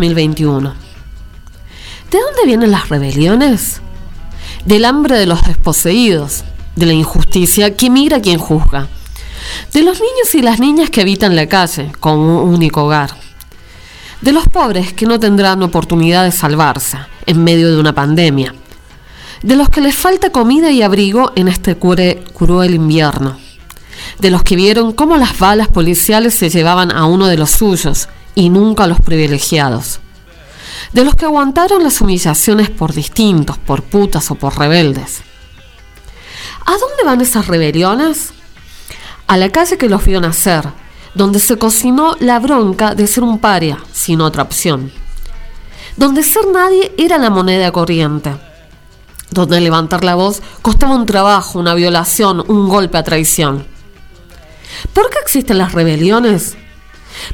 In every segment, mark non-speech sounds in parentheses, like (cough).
2021. ¿De dónde vienen las rebeliones? Del hambre de los desposeídos, de la injusticia que mira quien juzga, de los niños y las niñas que habitan la calle con un único hogar, de los pobres que no tendrán oportunidad de salvarse en medio de una pandemia, de los que les falta comida y abrigo en este cruel invierno, de los que vieron cómo las balas policiales se llevaban a uno de los suyos y nunca a los privilegiados, de los que aguantaron las humillaciones por distintos, por putas o por rebeldes. ¿A dónde van esas rebeliones? A la calle que los vio nacer, donde se cocinó la bronca de ser un paria, sin otra opción, donde ser nadie era la moneda corriente donde levantar la voz costaba un trabajo, una violación, un golpe a traición. ¿Por qué existen las rebeliones?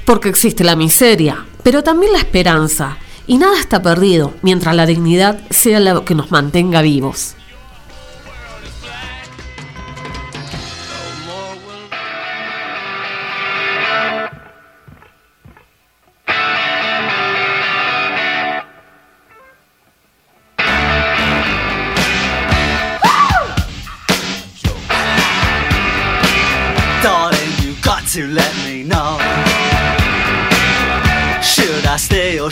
Porque existe la miseria, pero también la esperanza, y nada está perdido mientras la dignidad sea lo que nos mantenga vivos.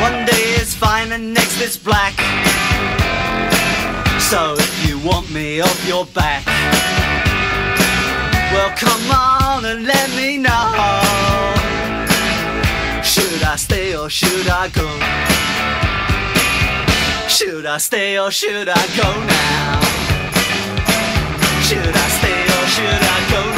One day it's fine and next it's black. So if you want me off your back, well come on and let me know. Should I stay or should I go? Should I stay or should I go now? Should I stay or should I go now?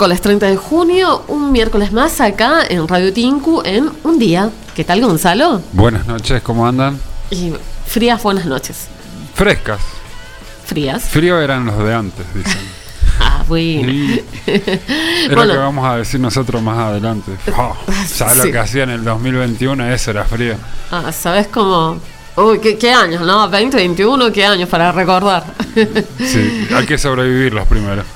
Miércoles 30 de junio, un miércoles más acá en Radio Tinku en un día. ¿Qué tal, Gonzalo? Buenas noches, ¿cómo andan? Y frías buenas noches. Frescas. ¿Frías? Frío eran los de antes, dicen. (laughs) ah, bueno. es (laughs) lo que vamos a decir nosotros más adelante. (laughs) Oh, ¿Sabes lo que hacía en el 2021? Eso era frío. Ah, ¿sabes cómo Uy, ¿qué, qué años, ¿no? 20, 21, ¿qué años para recordar? Sí, hay que sobrevivir los primeros.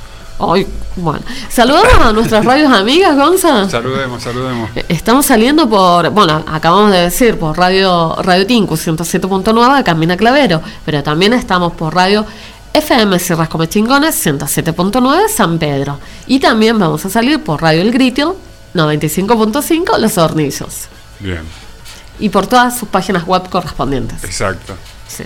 Ay, bueno. Saludamos a nuestras radios amigas, Gonza. Saludemos, saludemos. Eh, Estamos saliendo por, bueno, acabamos de decir, por Radio Radio Tinku 107.9 de Camina Clavero, pero también estamos por Radio FM Sierras Comechingones 107.9 San Pedro. Y también vamos a salir por Radio El Grito 95.5 Los Hornillos. Bien, Y por todas sus páginas web correspondientes. exacto. Sí.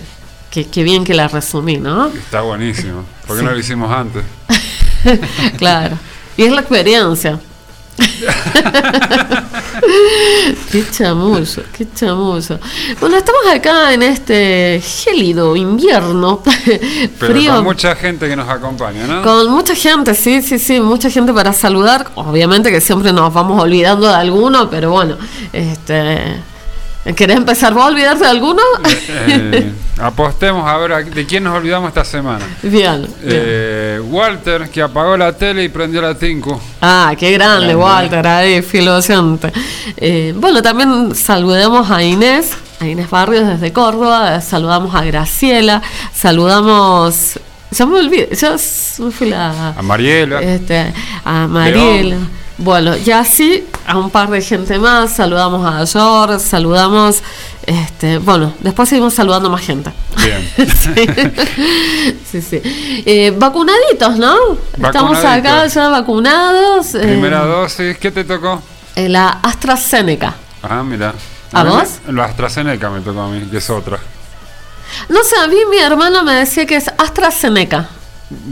Qué, qué bien que la resumí, ¿no? Está buenísimo. ¿Por qué no lo hicimos antes? (laughs) (laughs) claro. Y es la experiencia. (laughs) qué chamullo, qué chamullo. Bueno, estamos acá en este gélido invierno, (laughs) Pero frío. con mucha gente que nos acompaña, ¿no? Con mucha gente, sí, sí, sí, mucha gente para saludar. Obviamente que siempre nos vamos olvidando de alguno, pero bueno, este, ¿querés empezar vos a olvidarte de alguno? Eh, apostemos a ver a- de quién nos olvidamos esta semana. bien, bien. Eh, Walter, que apagó la tele y prendió la Tinku. Ah, qué grande, Grande. Walter, ahí, fiel docente. Eh, bueno, también saludemos a Inés, a Inés Barrios desde Córdoba, eh, saludamos a Graciela, saludamos, ya me olvidé, me fui la... A Mariela. Este, a Mariela. Bueno, y así a un par de gente más, saludamos a George, saludamos, este, bueno, después seguimos saludando más gente. Bien. (laughs) sí, sí. Eh, vacunaditos, ¿no? Estamos acá ya vacunados. eh, Primera dosis, ¿qué te tocó? eh, la AstraZeneca. Ah, mira. ¿A vos? La AstraZeneca me tocó a mí, que es otra. No sé, a mí mi hermano me decía que es AstraZeneca.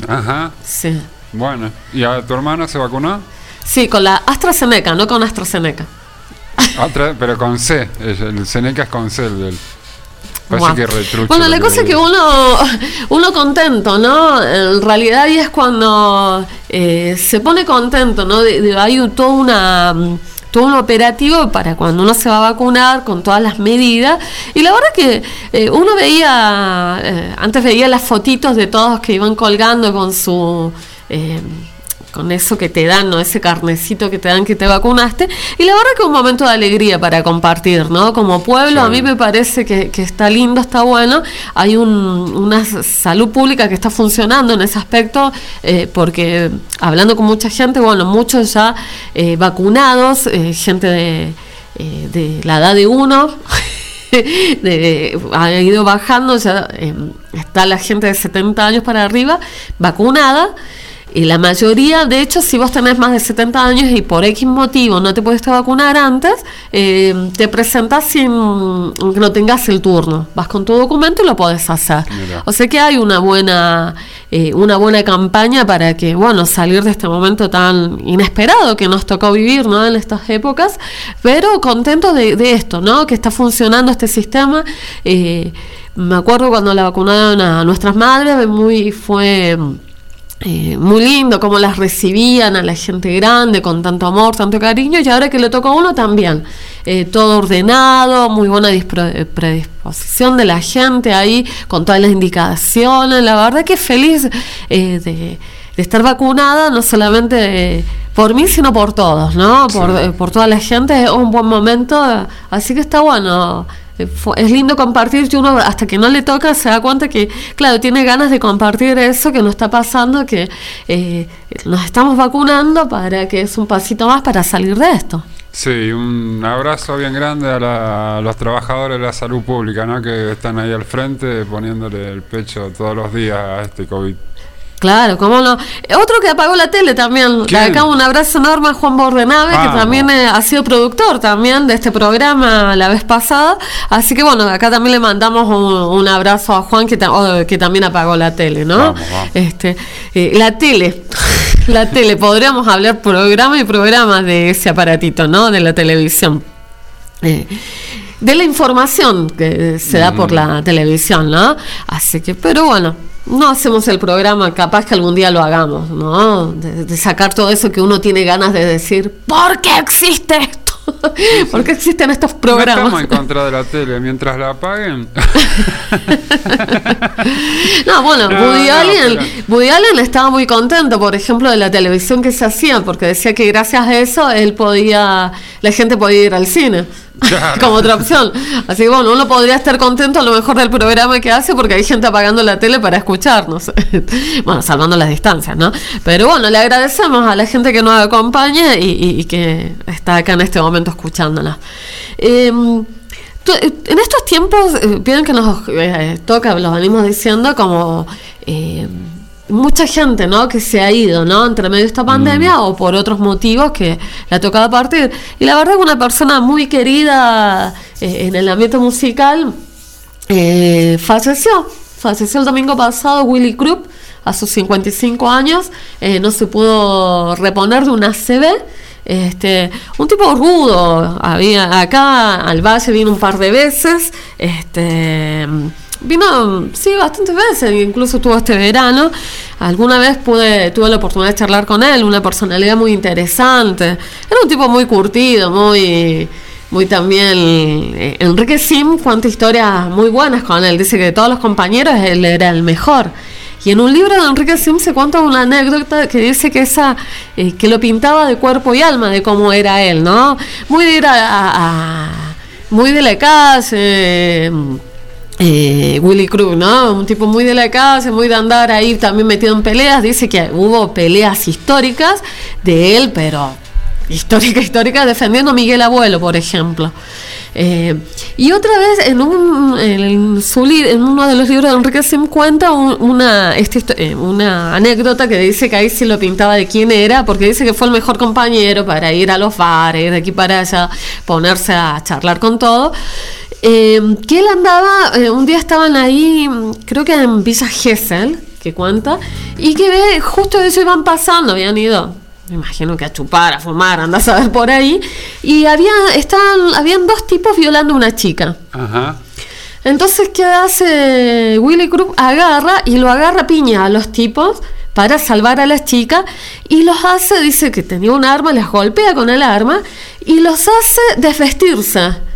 Ajá. Sí. Bueno. ¿Y a tu hermano se vacunó? Sí, con la AstraZeneca, no con AstraZeneca. (laughs) Otra, pero con C. El, el Seneca es con C. El, que retrucho Bueno, la cosa es que uno, uno contento, ¿no? En realidad y es cuando eh, se pone contento, ¿no? De- de- hay todo una todo un operativo para cuando uno se va a vacunar con todas las medidas y la verdad que eh, uno veía eh, antes veía las fotitos de todos que iban colgando con su eh, con eso que te dan, ¿no? Ese carnecito que te dan que te vacunaste. Y la verdad que es un momento de alegría para compartir, ¿no? Como pueblo, Sí. a mí me parece que, que está lindo, está bueno. Hay un- una salud pública que está funcionando en ese aspecto, eh, porque hablando con mucha gente, bueno, muchos ya eh, vacunados, eh, gente de, eh, de la edad de uno. (laughs) de- ha ido bajando, ya eh, está la gente de 70 años para arriba vacunada. Y la mayoría, de hecho, si vos tenés más de 70 años y por X motivo no te pudiste vacunar antes, eh, te presentás sin que no tengas el turno. Vas con tu documento y lo podés hacer. Mira. O sea que hay una buena, eh, una buena campaña para que, bueno, salir de este momento tan inesperado que nos tocó vivir, ¿no? En estas épocas, pero contento de, de esto, ¿no? Que está funcionando este sistema. Eh, me acuerdo cuando la vacunaron a nuestras madres, muy fue eh, muy lindo cómo las recibían a la gente grande con tanto amor, tanto cariño y ahora que le tocó a uno también eh, todo ordenado, muy buena eh, predisposición de la gente ahí con todas las indicaciones, la verdad que feliz eh, de, de estar vacunada no solamente eh, por mí sino por todos, ¿no? Por, Sí. por toda la gente es un buen momento, así que está bueno. Es lindo compartir, que uno hasta que no le toca se da cuenta que, claro, tiene ganas de compartir eso que nos está pasando, que eh, nos estamos vacunando para que es un pasito más para salir de esto. Sí, un abrazo bien grande a, la- a los trabajadores de la salud pública, ¿no? Que están ahí al frente poniéndole el pecho todos los días a este COVID. Claro, cómo no. Otro que apagó la tele también. ¿Quién? Acá un abrazo enorme a Juan Bordenave, que también eh, ha sido productor también de este programa la vez pasada. Así que bueno, acá también le mandamos un, un abrazo a Juan, que, ta- oh, que también apagó la tele, ¿no? Vamos, vamos. Este, eh, la tele. (laughs) la tele, podríamos hablar programa y programas de ese aparatito, ¿no? De la televisión. Eh, de la información que se da por la televisión, ¿no? Así que, pero bueno, no hacemos el programa, capaz que algún día lo hagamos, ¿no? De, de sacar todo eso que uno tiene ganas de decir, ¿por qué existe esto? (laughs) ¿Por qué existen estos No programas? estamos en contra de la tele, mientras la apaguen. (laughs) No, bueno, No, Woody, no, Allen, pero- Woody Allen estaba muy contento, por ejemplo, de la televisión que se hacía, porque decía que gracias a eso él podía, la gente podía ir al cine. Como otra opción. Así que bueno, uno podría estar contento a lo mejor del programa que hace porque hay gente apagando la tele para escucharnos. (laughs) bueno, salvando las distancias, ¿no? Pero bueno, le agradecemos a la gente que nos acompaña y, que está acá en este momento escuchándonos. Em, en estos tiempos, eh, vieron que nos eh, toca, lo venimos diciendo, como eh, mucha gente, ¿no? Que se ha ido, ¿no? Entre medio de esta pandemia o por otros motivos que le ha tocado partir. Y la verdad que una persona muy querida eh, en el ambiente musical eh, falleció. Falleció el domingo pasado Willy Krupp a sus 55 años. eh, no se pudo reponer de una CB. Este, un tipo rudo. Había acá al valle vino un par de veces. Este vino sí bastantes veces, incluso estuvo este verano. Alguna vez pude tuve la oportunidad de charlar con él, una personalidad muy interesante. Era un tipo muy curtido, muy muy también eh, Enrique Sim cuenta historias muy buenas con él. Dice que de todos los compañeros él era el mejor. Y en un libro de Enrique Sim se cuenta una anécdota que dice que esa eh, que lo pintaba de cuerpo y alma de cómo era él, ¿no? Muy de muy de la calle. Eh, Willy Cruz, ¿no? Un tipo muy de la calle, muy de andar ahí también metido en peleas. Dice que hubo peleas históricas de él, pero histórica, (laughs) histórica, defendiendo a Miguel Abuelo, por ejemplo. Eh, y otra vez, en, un, en, su en uno de los libros de Enrique Sim cuenta un- una, eh, una anécdota que dice que ahí sí lo pintaba de quién era, porque dice que fue el mejor ir para ir a los bares, de aquí para allá, ponerse a charlar con todo. Eh, que él andaba, eh, un día estaban ahí, creo que en Villa Gesell, que cuenta, y que ve, justo ellos iban pasando, habían ido, me imagino que a chupar, a fumar, anda a saber por ahí, y había, estaban, habían dos tipos violando a una chica. Ajá. Entonces, ¿qué hace Willy Krupp? Agarra y lo agarra a piña a los tipos para salvar a las chicas y los hace, dice que tenía un arma, les golpea con el arma y los hace desvestirse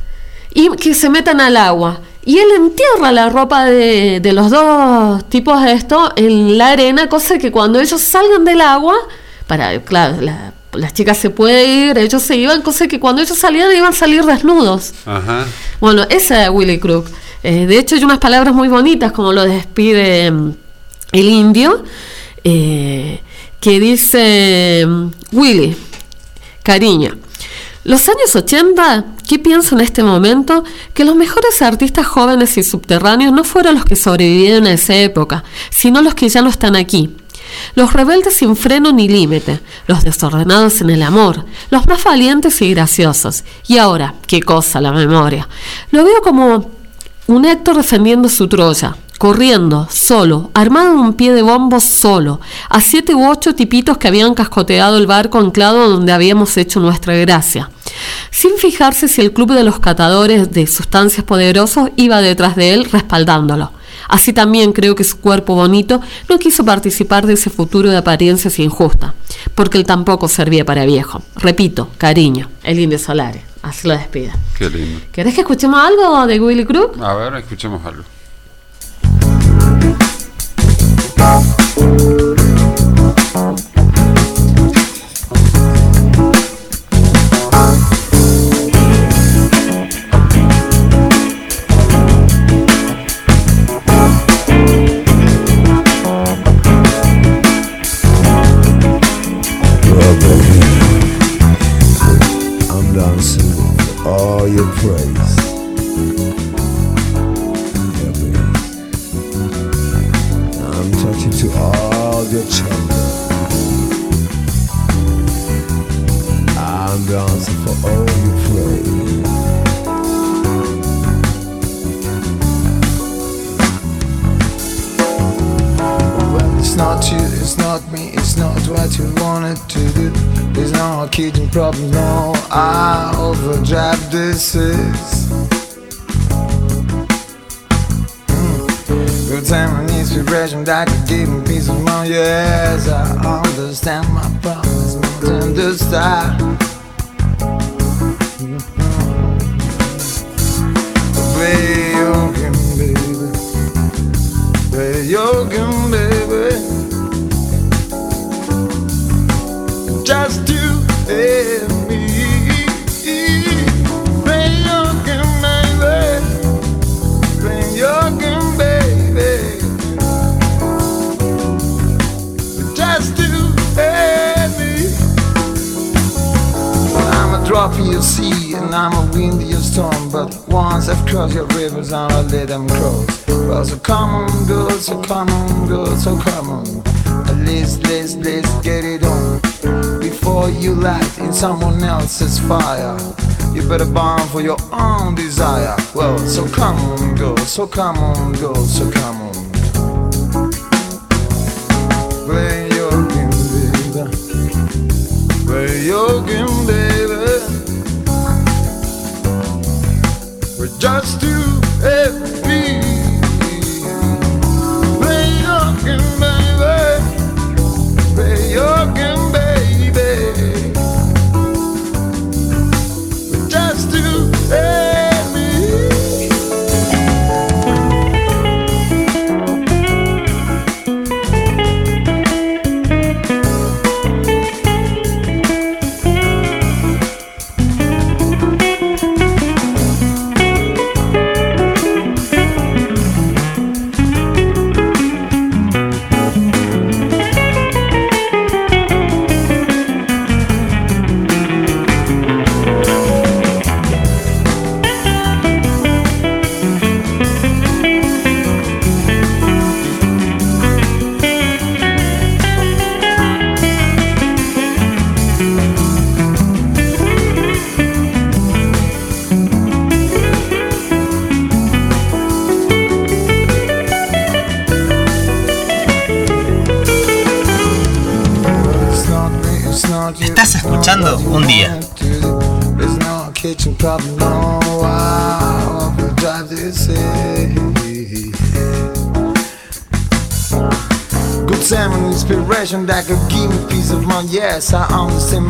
y que se metan al agua. Y él entierra la ropa de, de los dos tipos de esto en la arena, cosa que cuando ellos salgan del agua, para, claro, la- las chicas se pueden ir, ellos se iban, cosa que cuando ellos salían iban a salir desnudos. Ajá. Bueno, ese es Willy Crook. Eh, de hecho, hay unas palabras muy bonitas como lo despide mm, el indio, eh, que dice mm, Willy, cariño. Los años 80, ¿qué pienso en este momento? Que los mejores artistas jóvenes y subterráneos no fueron los que sobrevivieron a esa época, sino los que ya no están aquí. Los rebeldes sin freno ni límite, los desordenados en el amor, los más valientes y graciosos. Y ahora, qué cosa la memoria. Lo veo como un Héctor defendiendo su Troya, corriendo, solo, armado en un pie de bombo solo, a siete u ocho tipitos que habían cascoteado el barco anclado donde habíamos hecho nuestra gracia, sin fijarse si el club de los catadores de sustancias poderosos iba detrás de él respaldándolo. Así también creo que su cuerpo bonito no quiso participar de ese futuro de apariencias injusta, porque él tampoco servía para viejo. Repito, cariño, el indio Solare. Así lo despida. Qué lindo. ¿Querés que escuchemos algo de Willy Crook? A ver, escuchemos algo. Thank overdrive this is. Mm. Good time and inspiration that could give me peace of mind, yes, I understand my promise, not in once your rivers, I'll let them cross. Well, so come on, girl, so come on, girl, so come on. Let's, let's, let's get it on. Before you light in someone else's fire, you better burn for your own desire. Well, so come on, girl, so come on, girl, so come on.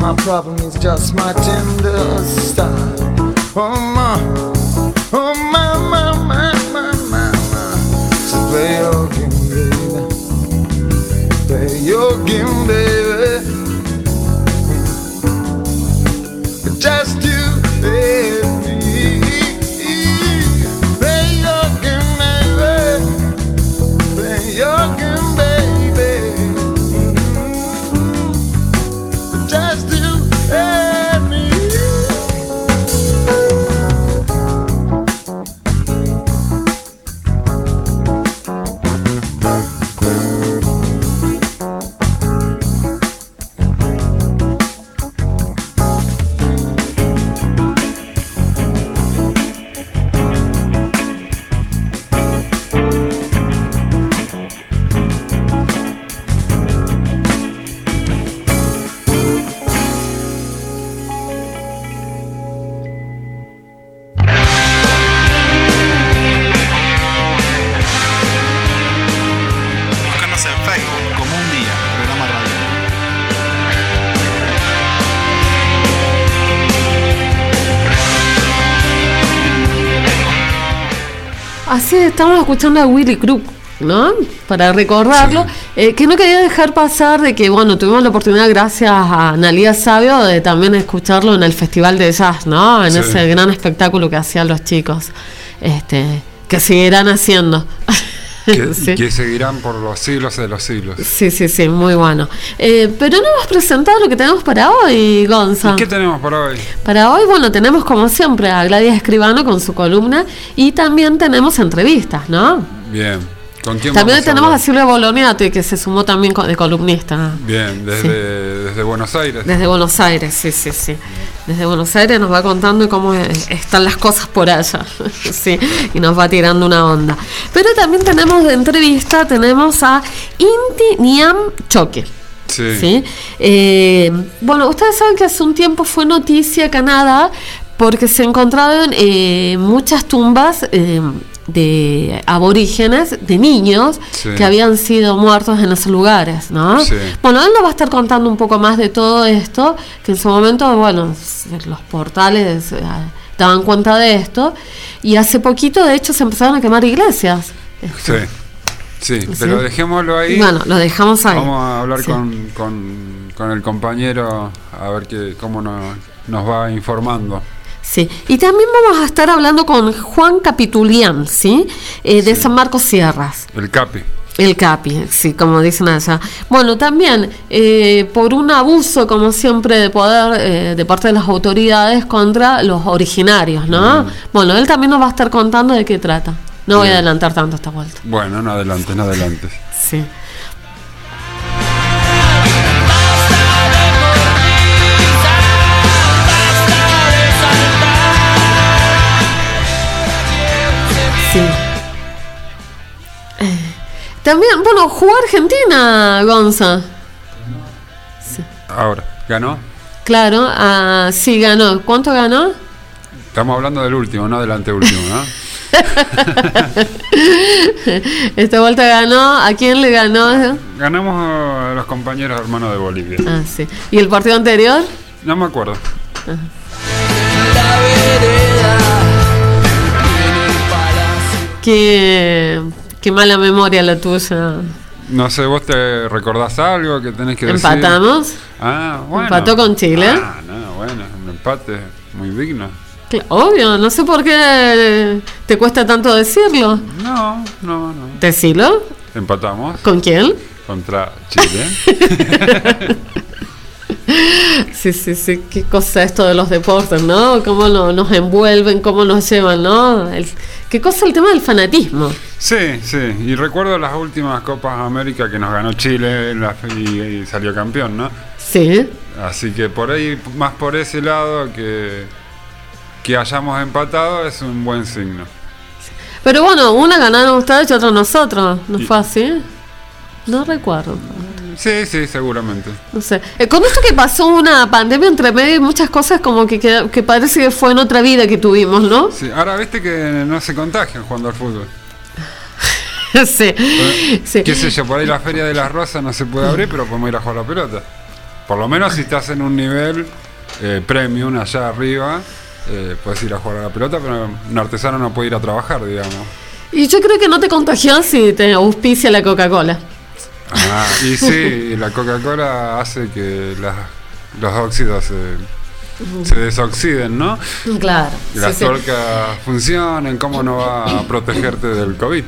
My problem is just my tender estamos escuchando a Willy Crook, ¿no? Para recordarlo, eh, que no quería dejar pasar de que, bueno, tuvimos la oportunidad, gracias a Analia Sabio, de también escucharlo en el Festival de Jazz, ¿no? En Sí. ese gran espectáculo que hacían los chicos, este, que seguirán haciendo. Que, (laughs) Sí. que seguirán por los siglos de los siglos. Sí, sí, sí, muy bueno. Eh, pero no hemos presentado lo que tenemos para hoy, Gonza. ¿Y qué tenemos para hoy? Para hoy, bueno, tenemos como siempre a Gladys Escribano con su columna y también tenemos entrevistas, ¿no? Bien. ¿Con quién También a tenemos a hablar? Silvia Boloniati, que se sumó también de columnista. Bien, desde, desde Buenos Aires. Desde Buenos Aires, sí, sí, sí. Desde Buenos Aires nos va contando cómo eh, están las cosas por allá, (laughs) sí, y nos va tirando una onda. Pero también tenemos de entrevista, tenemos a Inti Niam Choque. Sí. ¿sí? Eh, bueno, ustedes saben que hace un tiempo fue noticia Canadá porque se encontraron eh, muchas tumbas eh, de aborígenes, de niños Sí. que habían sido muertos en esos lugares, ¿no? Sí. Bueno, él nos va a estar contando un poco más de todo esto, que en su momento, bueno, los portales eh, daban cuenta de esto, y hace poquito, de hecho, se empezaron a quemar iglesias. Sí. Sí, pero dejémoslo ahí. Bueno, lo dejamos ahí. Vamos a hablar con, con, con el compañero a ver que, cómo nos, nos va informando. Sí, y también vamos a estar hablando con Juan Capitulián, ¿sí? Eh, de Sí. San Marcos Sierras. El CAPI. El CAPI, sí, como dicen allá. Bueno, también eh, por un abuso, como siempre, de poder eh, de parte de las autoridades contra los originarios, ¿no? Bueno, él también nos va a estar contando de qué trata. No voy a adelantar tanto esta vuelta. Bueno, no adelante, no adelante. Sí. Sí. También, bueno, jugó Argentina, Gonza. Ahora, ¿ganó? Claro, ah, sí ganó. ¿Cuánto ganó? Estamos hablando del último, no del anteúltimo, ¿no? (laughs) Esta vuelta ganó. ¿A quién le ganó? Ganamos a los compañeros hermanos de Bolivia. Ah, sí. ¿Y el partido anterior? No me acuerdo. Qué, qué mala memoria la tuya. No sé, ¿vos te recordás algo que tenés que decir? ¿Empatamos? Ah, bueno. Empató con Chile. Ah, no, bueno, un empate muy digno. Obvio, no sé por qué te cuesta tanto decirlo. No, no, no. Decilo. Empatamos ¿Con quién? contra Chile. (laughs) Sí, sí, sí. Qué cosa esto de los deportes, ¿no? Cómo no- nos envuelven, cómo nos llevan, ¿no? El- qué cosa el tema del fanatismo. Sí, sí. Y recuerdo las últimas Copas América que nos ganó Chile la- y, y salió campeón, ¿no? Sí. Así que por ahí, más por ese lado, que, que hayamos empatado es un buen signo. Pero bueno, una ganaron ustedes y otra nosotros. ¿No Y- fue así? No recuerdo. Sí, sí, seguramente. No sé. Eh, con esto que pasó una pandemia entre medio y muchas cosas como que, queda- que parece que fue en otra vida que tuvimos, ¿no? Sí, ahora viste que no se contagian jugando al fútbol. (laughs) sí. sí. Qué sé yo, por ahí la Feria de las Rosas no se puede abrir, pero podemos ir a jugar a la pelota. Por lo menos si estás en un nivel eh, premium allá arriba, eh, puedes ir a jugar a la pelota, pero un artesano no puede ir a trabajar, digamos. Y yo creo que no te contagió si te auspicia la Coca-Cola. Ah, y sí, la Coca-Cola hace que las- los óxidos se, se desoxiden, ¿no? Claro. Y las sí, funcionen, ¿cómo no va a protegerte del COVID?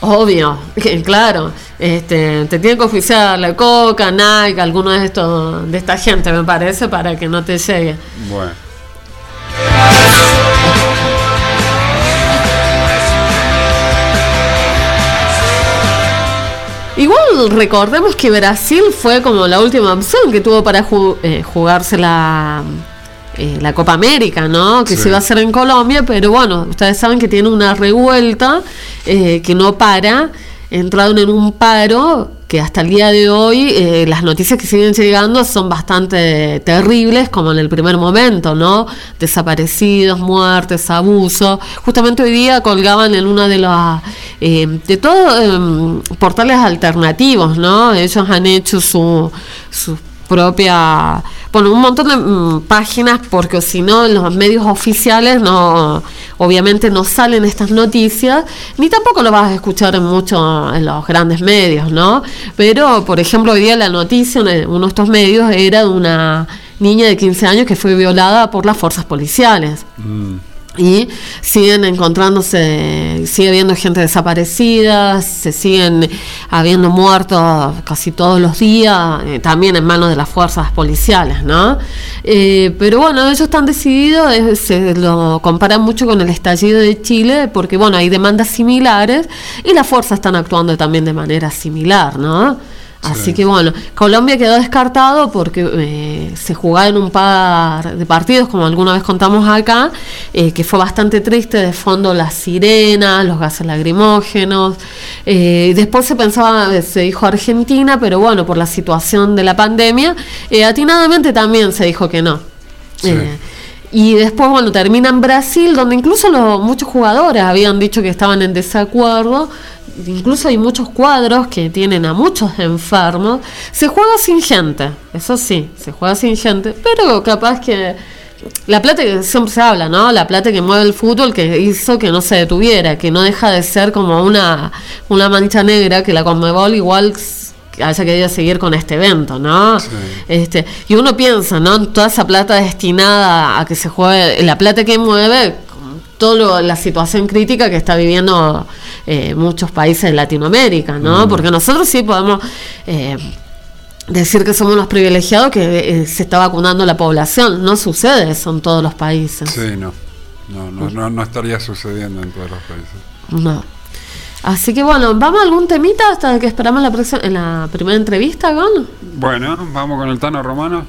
Obvio, (laughs) claro. Este, te tiene que oficiar la Coca, Nike, alguno de estos, de esta gente, me parece, para que no te llegue. Bueno. Igual recordemos que Brasil fue como la última opción que tuvo para ju- eh, jugarse la, eh, la Copa América, ¿no? Que Sí. se iba a hacer en Colombia, pero bueno, ustedes saben que tiene una revuelta eh, que no para, entraron en un paro que hasta el día de hoy eh, las noticias que siguen llegando son bastante terribles, como en el primer momento, ¿no? Desaparecidos, muertes, abusos. Justamente hoy día colgaban en una de las eh, de todos eh, portales alternativos, ¿no? Ellos han hecho su, su propia, bueno, un montón de mm, páginas, porque si no, en los medios oficiales no, obviamente no salen estas noticias, ni tampoco lo vas a escuchar en mucho en los grandes medios, ¿no? Pero, por ejemplo, hoy día la noticia en uno de estos medios era de una niña de 15 años que fue violada por las fuerzas policiales. Y siguen encontrándose, sigue habiendo gente desaparecida, se siguen habiendo muertos casi todos los días, eh, también en manos de las fuerzas policiales, ¿no? Eh, pero bueno, ellos están decididos, se lo comparan mucho con el estallido de Chile, porque bueno, hay demandas similares y las fuerzas están actuando también de manera similar, ¿no? Así Sí. que bueno, Colombia quedó descartado porque eh, se jugaba en un par de partidos, como alguna vez contamos acá, eh, que fue bastante triste, de fondo las sirenas, los gases lacrimógenos. eh, después se pensaba, eh, se dijo Argentina, pero bueno, por la situación de la pandemia, eh, atinadamente también se dijo que no. Sí. Eh, y después, bueno, termina en Brasil, donde incluso los, muchos jugadores habían dicho que estaban en desacuerdo. Incluso hay muchos cuadros que tienen a muchos enfermos. Se juega sin gente, eso sí, se juega sin gente, pero capaz que la plata que siempre se habla, ¿no? La plata que mueve el fútbol que hizo que no se detuviera, que no deja de ser como una, una mancha negra, que la Conmebol igual haya querido seguir con este evento, ¿no? Sí. Este, y uno piensa, ¿no? Toda esa plata destinada a que se juegue, la plata que mueve, toda la situación crítica que está viviendo eh, muchos países de Latinoamérica, ¿no? Porque nosotros sí podemos eh, decir que somos los privilegiados que eh, se está vacunando la población. No sucede eso en todos los países. Sí, no. No, no, no, no estaría sucediendo en todos los países. No. Así que bueno, ¿vamos a algún temita hasta que esperamos la, próxima- en la primera entrevista, Gon? Bueno, vamos con el Tano Romano.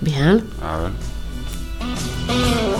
Bien. A ver.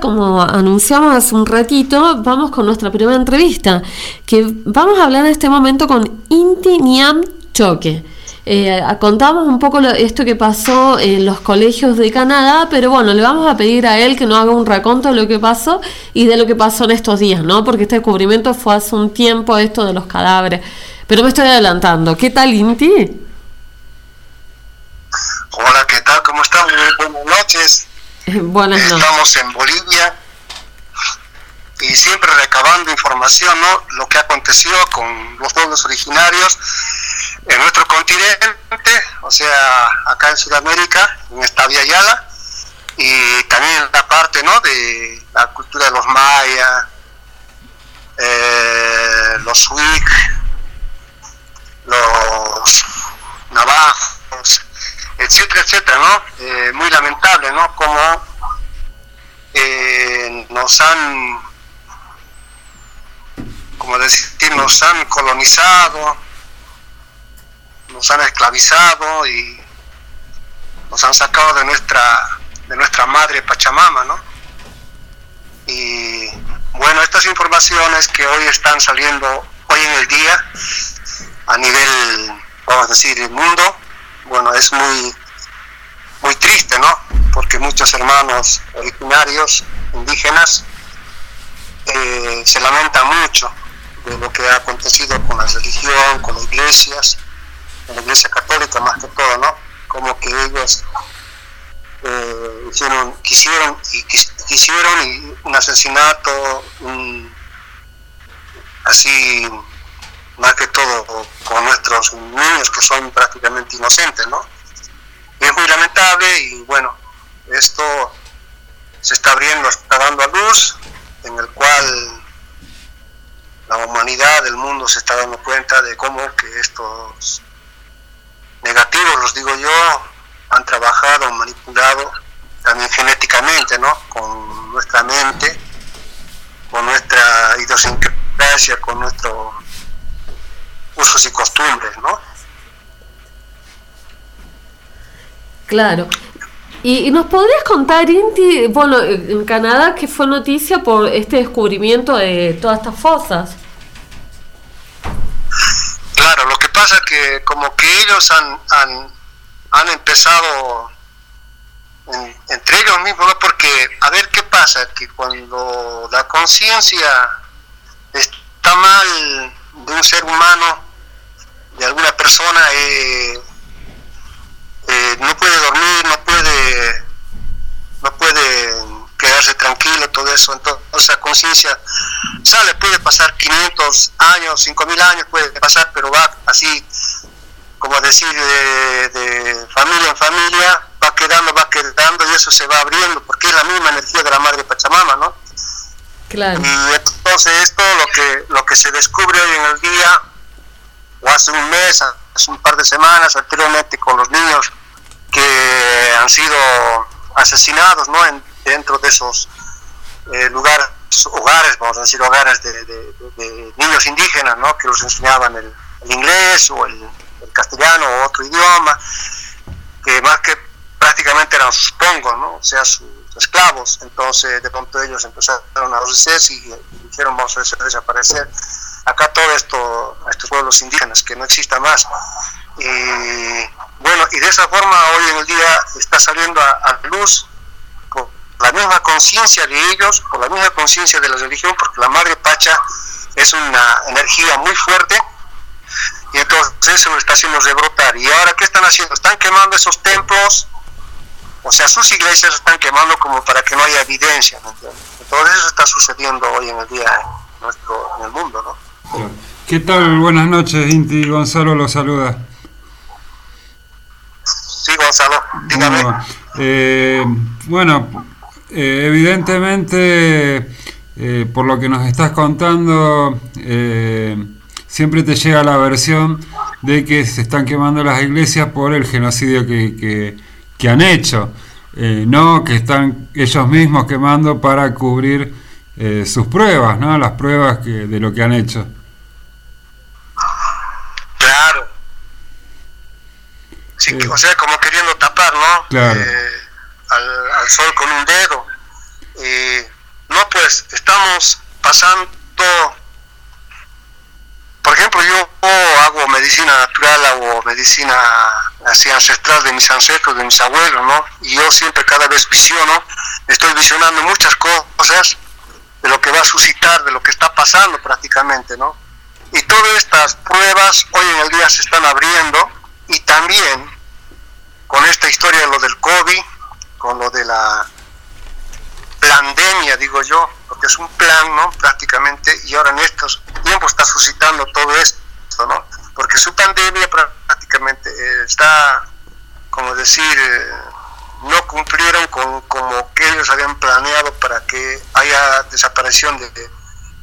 Como anunciamos hace un ratito, vamos con nuestra primera entrevista, que vamos a hablar en este momento con Inti Niam Choque. Eh, contamos un poco lo- esto que pasó en los colegios de Canadá, pero bueno, le vamos a pedir a él que nos haga un raconto de lo que pasó y de lo que pasó en estos días, ¿no? Porque este descubrimiento fue hace un tiempo, esto de los cadáveres. Pero me estoy adelantando. ¿Qué tal, Inti? Hola, ¿qué tal? ¿Cómo están? Muy buenas noches. (laughs) Estamos en Bolivia y siempre recabando información, ¿no? Lo que aconteció con los pueblos originarios en nuestro continente, o sea, acá en Sudamérica, en esta Vía Yala, y también en la parte, ¿no? De la cultura de los mayas, eh, los Huic, los navajos, etcétera, etcétera, ¿no? Eh, muy lamentable, ¿no? Como eh, nos han, como decir, nos han colonizado, nos han esclavizado y nos han sacado de nuestra, de nuestra madre Pachamama, ¿no? Y bueno, estas informaciones que hoy están saliendo hoy en el día a nivel, vamos a decir, el mundo, bueno, es muy, muy triste, ¿no? Porque muchos hermanos originarios, indígenas, eh, se lamentan mucho de lo que ha acontecido con la religión, con las iglesias, con la iglesia católica más que todo, ¿no? Como que ellos eh, hicieron, quisieron y quis- quisieron un asesinato, un- así más que todo con nuestros niños que son prácticamente inocentes, ¿no? Es muy lamentable y bueno, esto se está abriendo, está dando a luz, en el cual la humanidad, el mundo se está dando cuenta de cómo que estos negativos, los digo yo, han trabajado, manipulado también genéticamente, ¿no? Con nuestra mente, con nuestra idiosincrasia, con nuestros usos y costumbres, ¿no? Claro. ¿Y, nos podrías contar, Inti, bueno, en Canadá que fue noticia por este descubrimiento de todas estas fosas? Claro, lo que pasa que como que ellos han, han, han empezado en- entre ellos mismos, ¿no? porque a ver qué pasa, que cuando la conciencia está mal de un ser humano, de alguna persona, eh, eh, no puede dormir, no puede, no puede quedarse tranquilo, todo eso, entonces esa conciencia sale, puede pasar 500 años, 5000 años, puede pasar, pero va así, como decir, de, de familia en familia, va quedando, va quedando y eso se va abriendo, porque es la misma energía de la madre Pachamama, ¿no? Claro. Y entonces esto lo que lo que se descubre hoy en el día, o hace un mes, hace un par de semanas, anteriormente con los niños que han sido asesinados, ¿no? En- dentro de esos eh, lugares, hogares, vamos a decir hogares de, niños indígenas, ¿no? Que los enseñaban el, el inglés o el, el castellano o otro idioma, que más que prácticamente eran sus pongos, ¿no? O sea, sus esclavos. Entonces, de pronto ellos empezaron a adormecerse y, y dijeron, vamos a desaparecer acá todo esto, a estos pueblos indígenas, que no exista más. Y bueno, y de esa forma hoy en el día está saliendo a, a luz por la misma conciencia de ellos, por la misma conciencia de la religión, porque la Madre Pacha es una energía muy fuerte y entonces eso lo está haciendo rebrotar. ¿Y ahora qué están haciendo? Están quemando esos templos, o sea, sus iglesias están quemando como para que no haya evidencia. ¿me entiendes? Entonces eso está sucediendo hoy en el día en, nuestro, en el mundo, ¿no? ¿Qué tal? Buenas noches, Inti. Gonzalo lo saluda. Sí, Gonzalo, dígame. ¿Cómo va? Eh, bueno, eh, evidentemente, eh, por lo que nos estás contando, eh, siempre te llega la versión de que se están quemando las iglesias por el genocidio que, que- que han hecho, Eh, no que están ellos mismos quemando para cubrir eh, sus pruebas, ¿no? Las pruebas que, de lo que han hecho. Claro. Sí, o sea, como queriendo tapar, ¿no? Claro. Eh, al, al sol con un dedo. Eh, no, pues estamos pasando, por ejemplo, yo hago medicina natural, hago medicina así ancestral de mis ancestros, de mis abuelos, ¿no? Y yo siempre cada vez visiono, estoy visionando muchas cosas de lo que va a suscitar, de lo que está pasando prácticamente, ¿no? Y todas estas pruebas hoy en el día se están abriendo y también lo del COVID, con lo de la pandemia, digo yo, porque es un plan, ¿no? Prácticamente, y ahora en estos tiempos está suscitando todo esto, ¿no? Porque su pandemia prácticamente eh, está, como decir, eh, no cumplieron con como que ellos habían planeado para que haya desaparición de, de,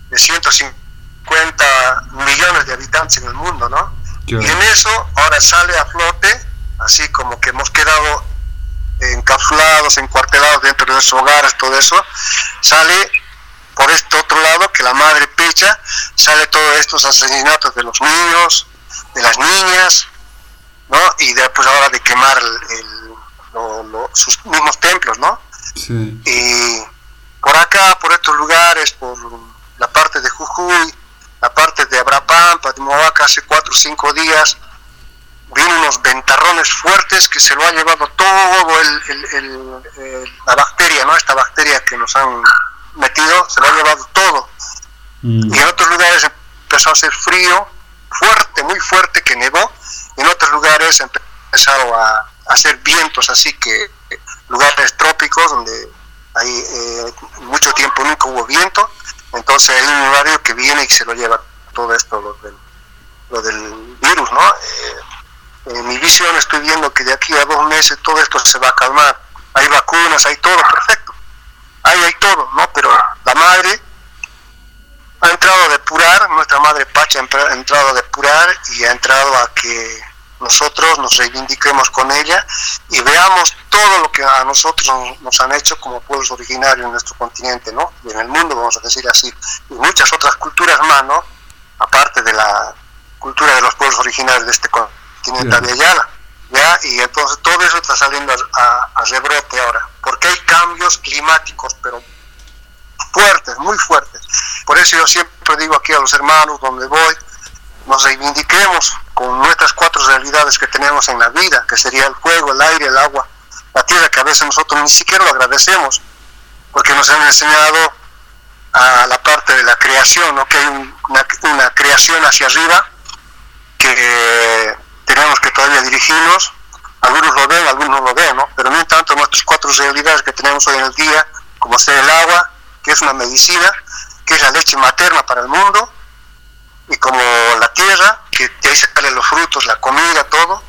de 150 millones de habitantes en el mundo, ¿no? Y en eso ahora sale a flote, así como que hemos quedado encapsulados, encuartelados dentro de nuestros hogares, todo eso, sale por este otro lado que la madre pecha, sale todos estos asesinatos de los niños, de las niñas, ¿no? Y después ahora de quemar el, el- lo- lo- sus mismos templos, ¿no? Sí. Y por acá, por estos lugares, por la parte de Jujuy, la parte de Abrapampa, de Movaca, hace cuatro o cinco días, vino unos ventarrones fuertes que se lo ha llevado todo el, el- el- el- la bacteria, ¿no? Esta bacteria que nos han metido, se lo ha llevado todo. Mm. Y en otros lugares empezó a hacer frío, fuerte, muy fuerte, que nevó. Y en otros lugares empezaron a, a hacer vientos, así que eh, lugares trópicos donde hay eh, mucho tiempo nunca hubo viento. Entonces hay un horario que viene y se lo lleva todo esto, lo del, lo del virus, ¿no? Eh, en mi visión estoy viendo que de aquí a dos meses todo esto se va a calmar. Hay vacunas, hay todo, perfecto. Ahí hay todo, ¿no? Pero la madre ha entrado a depurar, nuestra madre Pacha ha entra- ha entrado a depurar y ha entrado a que nosotros nos reivindiquemos con ella y veamos todo lo que a nosotros nos- nos han hecho como pueblos originarios en nuestro continente, ¿no? Y en el mundo, vamos a decir así, y muchas otras culturas más, ¿no? Aparte de la cultura de los pueblos originarios de este continente Claro. Avellana, ¿ya? Y entonces todo eso está saliendo a, a- a rebrote ahora, porque hay cambios climáticos, pero fuertes, muy fuertes. Por eso yo siempre digo aquí a los hermanos donde voy, nos reivindiquemos con nuestras cuatro realidades que tenemos en la vida, que sería el fuego, el aire, el agua, la tierra, que a veces nosotros ni siquiera lo agradecemos, porque nos han enseñado a la parte de la creación, ¿no? que hay un- una, una creación hacia arriba que tenemos que todavía dirigirnos. Algunos lo ven, algunos no lo ven, ¿no? pero no tanto nuestras cuatro realidades que tenemos hoy en el día, como ser el agua, que es una medicina, que es la leche materna para el mundo, y como la tierra, que de ahí salen los frutos, la comida, todo,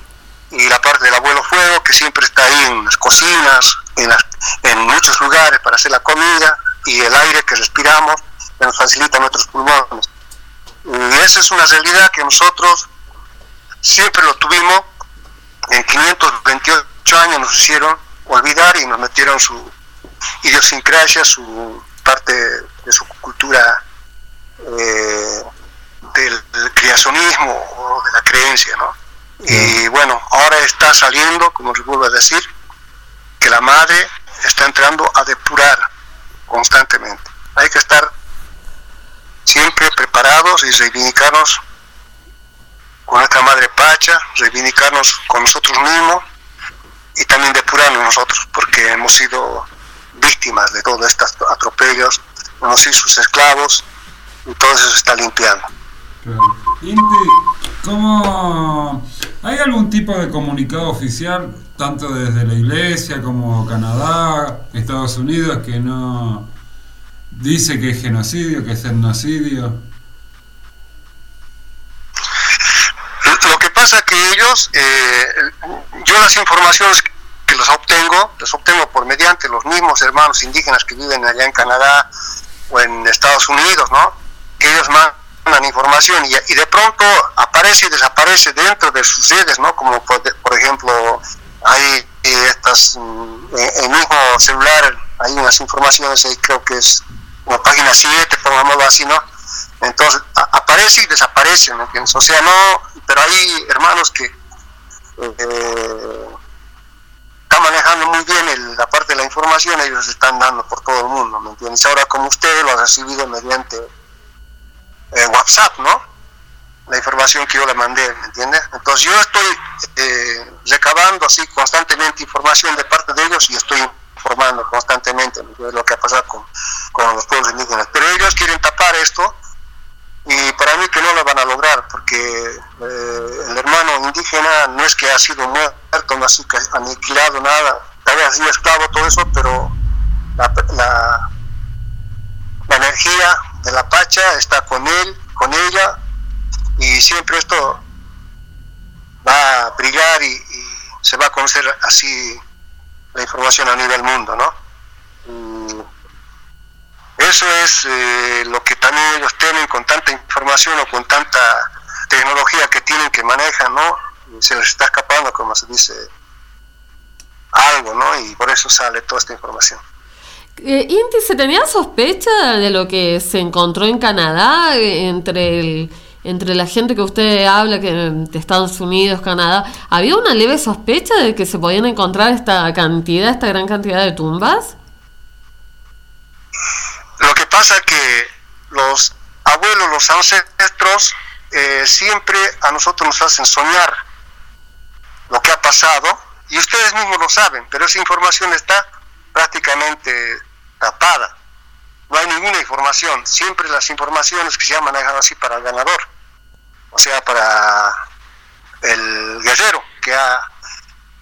y la parte del abuelo fuego, que siempre está ahí en las cocinas, en, las- en muchos lugares para hacer la comida, y el aire que respiramos, que nos facilita nuestros pulmones. Y esa es una realidad que nosotros siempre lo tuvimos, en 528 años nos hicieron olvidar y nos metieron su idiosincrasia, su parte de su cultura eh, del, del creacionismo o de la creencia, ¿no? Y bueno, ahora está saliendo, como les vuelvo a decir, que la madre está entrando a depurar constantemente. Hay que estar siempre preparados y reivindicarnos con nuestra madre Pacha, reivindicarnos con nosotros mismos y también depurarnos nosotros, porque hemos sido víctimas de todos estos atropellos, hemos sido sus esclavos y todo eso se está limpiando. Claro. Inti, ¿cómo hay algún tipo de comunicado oficial, tanto desde la iglesia como Canadá, Estados Unidos, que no dice que es genocidio, que es etnocidio? Lo que pasa que ellos, eh, yo las informaciones que las obtengo, las obtengo por mediante los mismos hermanos indígenas que viven allá en Canadá o en Estados Unidos, ¿no? Que ellos mandan información y, y de pronto aparece y desaparece dentro de sus redes, ¿no? Como por, por ejemplo, hay eh, estas, mm, en el mismo celular hay unas informaciones ahí, creo que es una página 7, pongámoslo así, ¿no? Entonces aparece y desaparece, ¿me entiendes? O sea, no, pero hay hermanos que eh, están manejando muy bien la parte de la información ellos están dando por todo el mundo, ¿me entiendes? Ahora como usted lo ha recibido mediante eh, WhatsApp, ¿no? La información que yo le mandé, ¿me entiendes? Entonces yo estoy eh, recabando así constantemente información de parte de ellos y estoy informando constantemente lo que ha pasado con, con los pueblos indígenas. Pero ellos quieren tapar esto y para mí que no lo van a lograr porque eh, el hermano indígena no es que ha sido muerto, no ha sido aniquilado, nada, tal ha sido esclavo, todo eso, pero la, la, energía de la Pacha está con él, con ella, y siempre esto va a brillar y se va a conocer así la información a nivel mundo, ¿no? Eso es eh, lo que también ellos tienen con tanta información o con tanta tecnología que tienen que manejan, ¿no? Se les está escapando, como se dice, algo, ¿no? Y por eso sale toda esta información. Eh, Inti, ¿se tenía sospecha de lo que se encontró en Canadá entre el, entre la gente que usted habla que de Estados Unidos, Canadá? ¿Había una leve sospecha de que se podían encontrar esta cantidad, esta gran cantidad de tumbas? Pasa que los abuelos, los ancestros, eh, siempre a nosotros nos hacen soñar lo que ha pasado y ustedes mismos lo saben, pero esa información está prácticamente tapada. No hay ninguna información. Siempre las informaciones que se han manejado así para el ganador, o sea, para el guerrero que ha,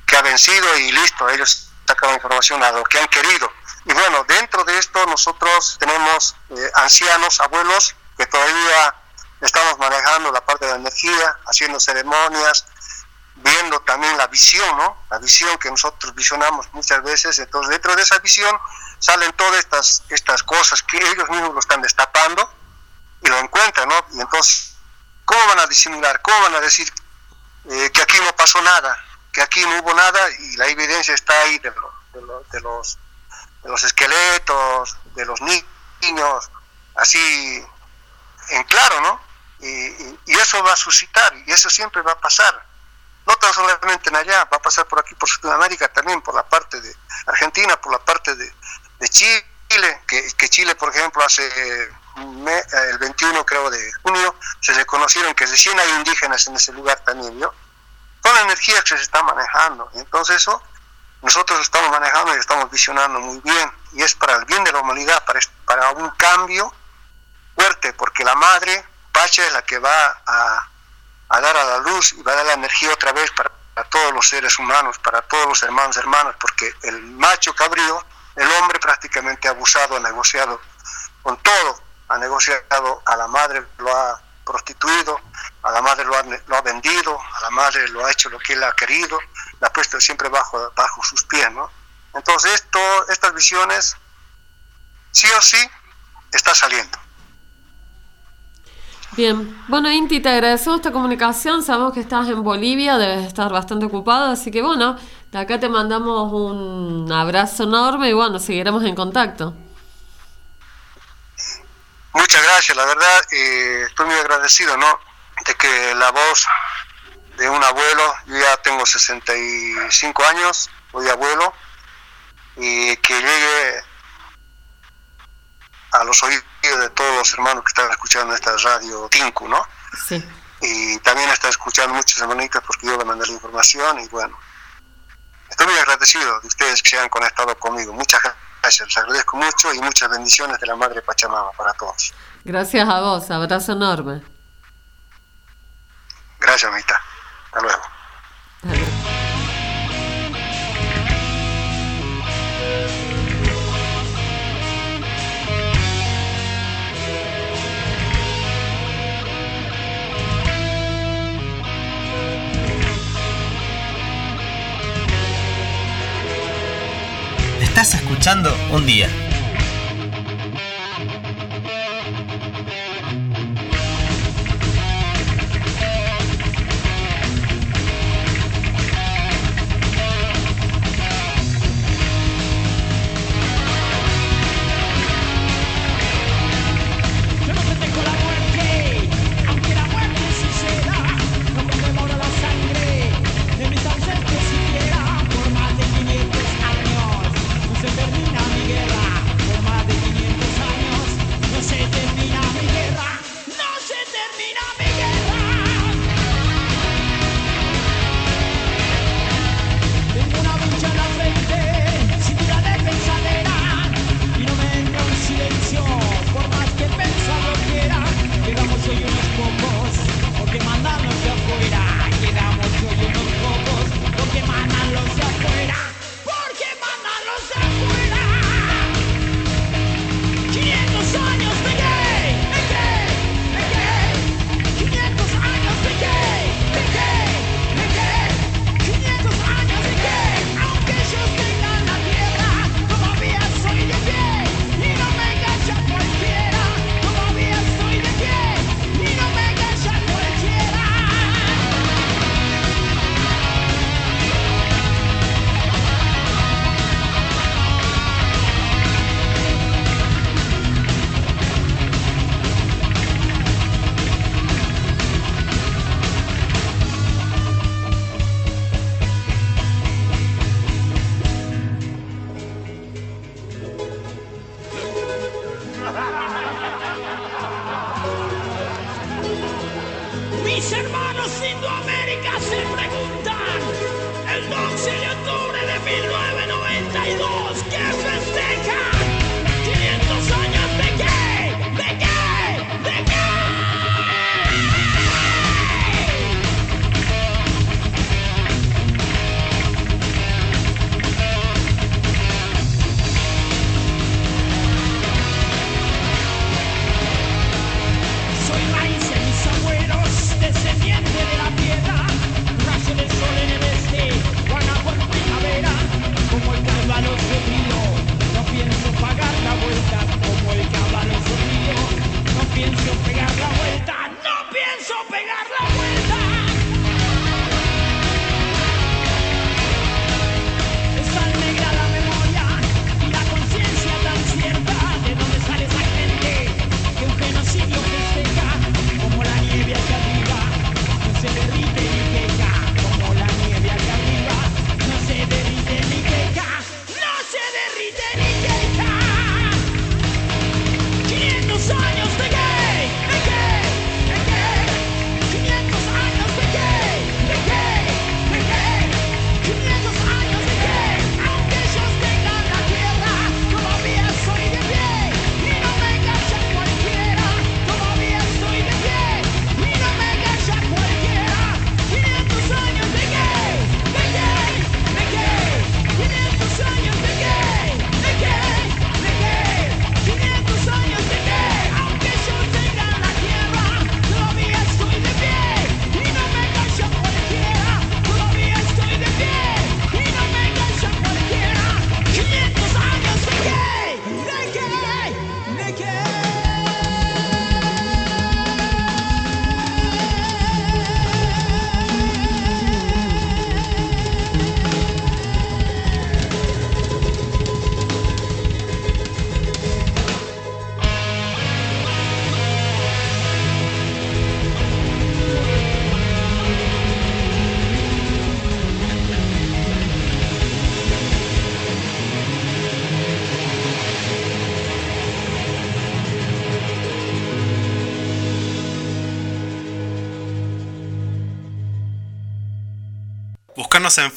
que ha vencido y listo, ellos sacan la información a lo que han querido. Y bueno, dentro de esto nosotros tenemos eh, ancianos, abuelos, que todavía estamos manejando la parte de la energía, haciendo ceremonias, viendo también la visión, ¿no? La visión que nosotros visionamos muchas veces. Entonces, dentro de esa visión salen todas estas, estas cosas que ellos mismos lo están destapando y lo encuentran, ¿no? Y entonces, ¿cómo van a disimular? ¿Cómo van a decir eh, que aquí no pasó nada? Que aquí no hubo nada y la evidencia está ahí de, lo- de lo- de los, de los esqueletos, de los ni- niños, así en claro, ¿no? Y, eso va a suscitar y eso siempre va a pasar no tan solamente en allá, va a pasar por aquí, por Sudamérica también, por la parte de Argentina, por la parte de, Chile, que, Chile, por ejemplo, hace el 21, creo, de junio, se reconocieron que recién hay indígenas en ese lugar también, ¿no? Son energías que se están manejando, entonces eso nosotros estamos manejando y estamos visionando muy bien, y es para el bien de la humanidad, para, para un cambio fuerte, porque la madre, Pacha, es la que va a a dar a la luz y va a dar la energía otra vez para, todos los seres humanos, para todos los hermanos hermanas, porque el macho cabrío, el hombre prácticamente ha abusado, ha negociado con todo, ha negociado a la madre, lo ha prostituido, a la madre lo ha, lo ha vendido, a la madre lo ha hecho lo que él ha querido, la ha puesto siempre bajo, bajo sus pies, ¿no? Entonces esto, estas visiones, sí o sí, está saliendo. Bien, bueno Inti, te agradecemos esta comunicación, sabemos que estás en Bolivia, debes estar bastante ocupado, así que bueno, de acá te mandamos un abrazo enorme y bueno, seguiremos en contacto. Muchas gracias, la verdad, eh, estoy muy agradecido, ¿no? De que la voz de un abuelo, yo ya tengo 65 años, soy abuelo, y que llegue a los oídos de todos los hermanos que están escuchando esta radio Tinku, ¿no? Sí. Y también están escuchando muchos hermanitas porque yo le mandé la información y bueno, estoy muy agradecido de ustedes que se han conectado conmigo. Muchas gracias, les agradezco mucho y muchas bendiciones de la Madre Pachamama para todos. Gracias a vos, abrazo enorme. Gracias, amita. Estás escuchando un día.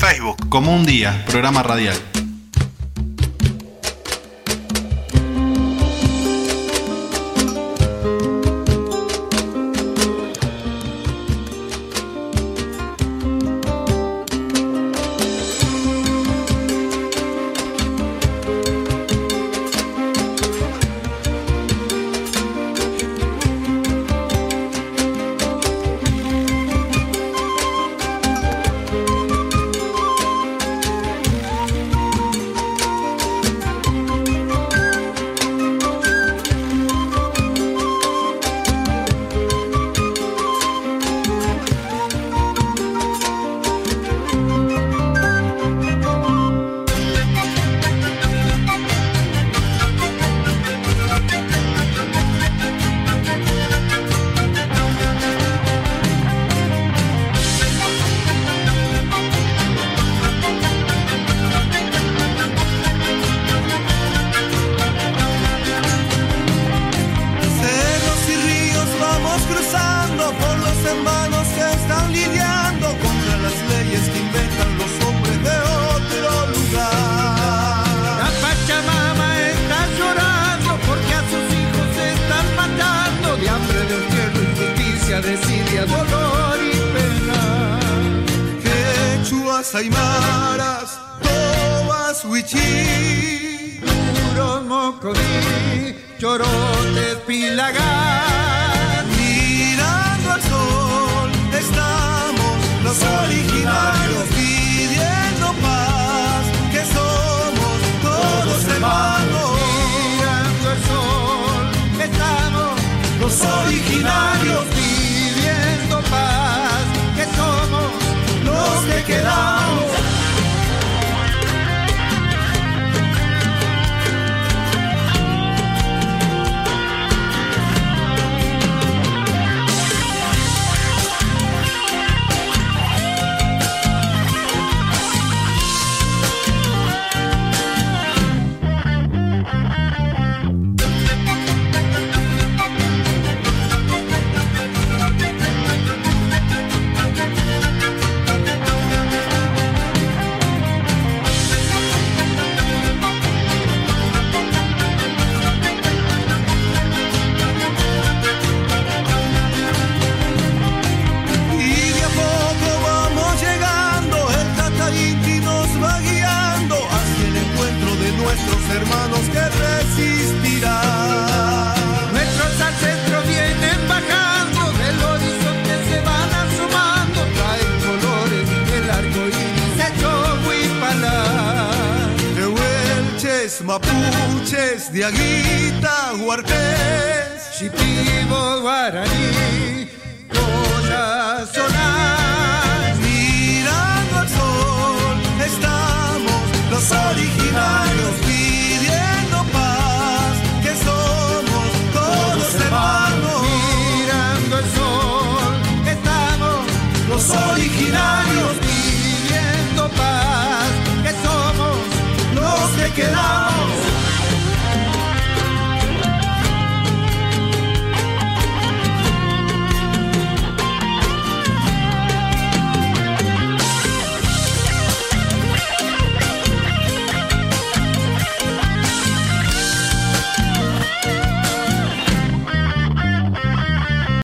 Facebook como un día, programa radial.